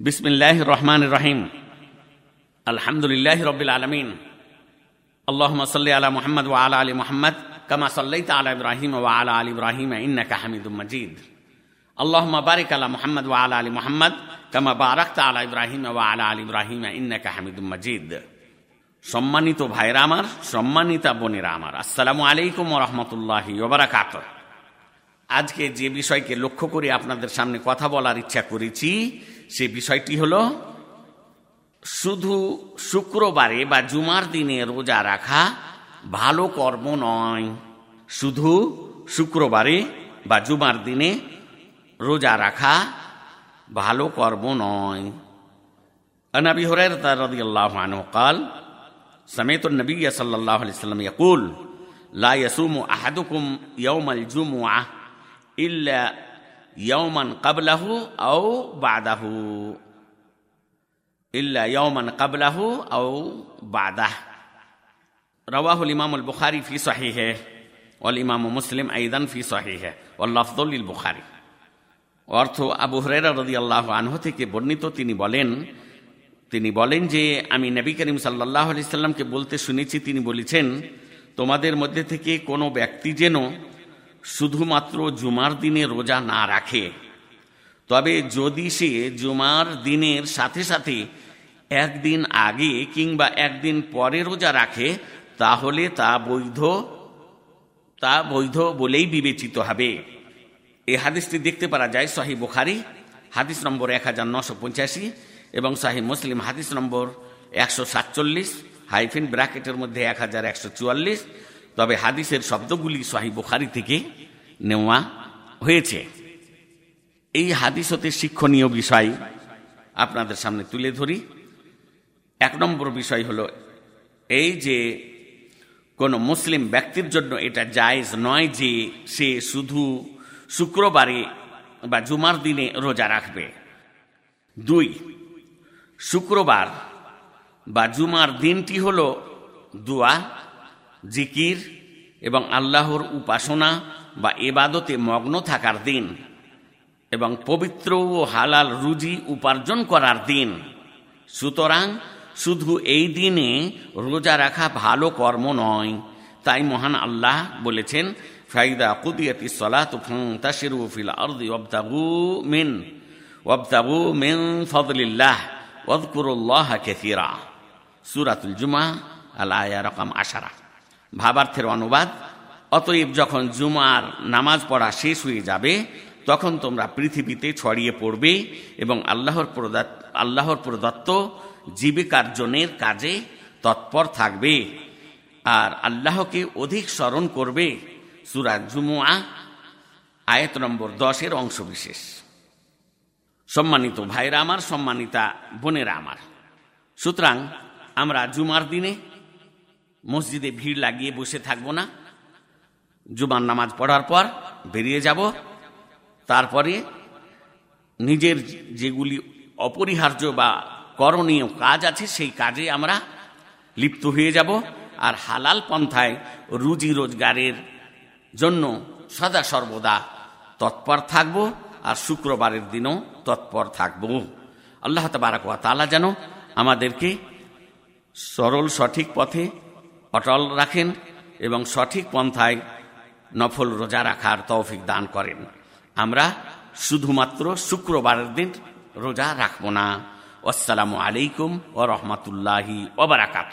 বিসমিল্লাহ রহমান রহিম। আলহামদুলিল্লাহ রবিল আলমিন। আল্লাহ সাল্লি আলা মোহাম্মদ ও আলা আলী মোহাম্মদ, কামা সাল্লাই আলা ইব্রাহিম ও আলা আলী ইব্রাহিম, ইন্নাকা হামিদুম মজিদ। আল্লাহ বারিক আলা মোহাম্মদ ও আলা আলী মোহাম্মদ, কামা বারাক আলা ইব্রাহিম ও আলা আলী ইব্রাহিম, ইন্নাকা হামিদুম মজিদ। সম্মানিত ভাইরা আমার, সম্মানিতা বোনেরা আমার, আসসালামু আলাইকুম রহমতুল্লাহি ওবরাকাত আজকে যে বিষয়কে লক্ষ্য করে আপনাদের সামনে কথা বলার ইচ্ছা করেছি সে বিষয়টি হলো শুধু শুক্রবারে বা জুমার দিনে রোজা রাখা ভালো কর্ম নয় শুধু শুক্রবারে বা জুমার দিনে রোজা রাখা ভালো কর্ম নয় عن ابي هريره رضي الله عنه قال سمعت النبي صلى الله عليه وسلم يقول لا يصوم احدكم يوم الجمعه ইয়মান কাবলাহু আও বাদাহু। ইল্লা ইয়মান কাবলাহু আও বাদাহ। রওয়াহুল ইমামুল বুখারি ফি সহিহে অল ইমাম মুসলিম আইদান ফি সহিহে অল্লাফদুল বুখারি। অর্থ আবু হরেরা রদি আল্লাহ আনহ থেকে বর্ণিত, তিনি বলেন তিনি বলেন যে, আমি নবী করিম সাল্লাহ আলি সাল্লামকে বলতে শুনেছি, তিনি বলেছেন, তোমাদের মধ্যে থেকে কোনো ব্যক্তি যেন শুধুমাত্র জুমার দিনে রোজা না রাখে। তবে যদি সে জুমার দিনের সাথে সাথে একদিন আগে কিংবা একদিন পরে রোজা রাখে, তাহলে তা বৈধ তা বৈধ বলেই বিবেচিত হবে। এই হাদিসটি দেখতে পারা যায় শাহি বুখারি, হাদিস নম্বর এক হাজার নশো পঁচাশি এবং শাহি মুসলিম, হাদিস নম্বর একশো সাতচল্লিশ, হাইফিন ব্র্যাকেটের মধ্যে এক হাজার একশো চুয়াল্লিশ তবে হাদিসের শব্দগুলি শাহি বুখারি থেকে নেওয়া হয়েছে। এই হাদিস হতে শিক্ষণীয় বিষয় আপনাদের সামনে তুলে ধরি। এক নম্বর বিষয় হলো এই যে কোন মুসলিম ব্যক্তির জন্য এটা জায়জ নয় যে সে শুধু শুক্রবারে বা জুমার দিনে রোজা রাখবে। দুই, শুক্রবার বা জুমার দিনটি হল দোয়া জিকির এবং আল্লাহর উপাসনা বা এবাদতে মগ্ন থাকার দিন এবং পবিত্র ও হালাল রুজি উপার্জন করার দিন। সুতরাং শুধু এই দিনে রোজা রাখা ভালো কর্ম নয়, তাই মহান আল্লাহ বলেছেন, ফাইদা কুদিয়াতি সলাত তাশিরু ফিল আরদি ওয়াবতাগু মিন ওয়াবতাগু মিন ফদলিল্লাহ ওয়াদকুরুল্লাহ কাসীরা। সূরাতুল জুমা, আল আয়া রকম আশারা। ভাবার্থের অনুবাদ। অতএব যখন জুমার নামাজ পড়া শেষ হয়ে যাবে, তখন তোমরা পৃথিবীতে ছড়িয়ে পড়বে এবং আল্লাহর প্রদত্ত আল্লাহর প্রদত্ত জীবিকার্জনের কাজে তৎপর থাকবে। আর আল্লাহকে অধিক স্মরণ করবে। সুরাজ জুমুয়া, আয়ত নম্বর দশের অংশবিশেষ। সম্মানিত ভাইরা আমার, সম্মানিতা বোনেরা আমার। সুতরাং আমরা জুমার দিনে মসজিদে ভিড় লাগিয়ে বসে থাকব না। জুমার নামাজ পড়ার পর বেরিয়ে যাব। তারপরে নিজের যেগুলি অপরিহার্য বা করণীয় কাজ আছে, সেই কাজে আমরা লিপ্ত হয়ে যাব আর হালাল পন্থায় রুজি রোজগারের জন্য সদা সর্বদা তৎপর থাকব আর শুক্রবারের দিনও তৎপর থাকব। আল্লাহ তালা যেন আমাদেরকে সরল সঠিক পথে অটল রাখেন এবং সঠিক পন্থায় নফল রোজা রাখার তৌফিক দান করেন। আমরা শুধুমাত্র শুক্রবারের দিন রোজা রাখব না। আসসালামু আলাইকুম ও রহমতুল্লাহি ওবরাকাত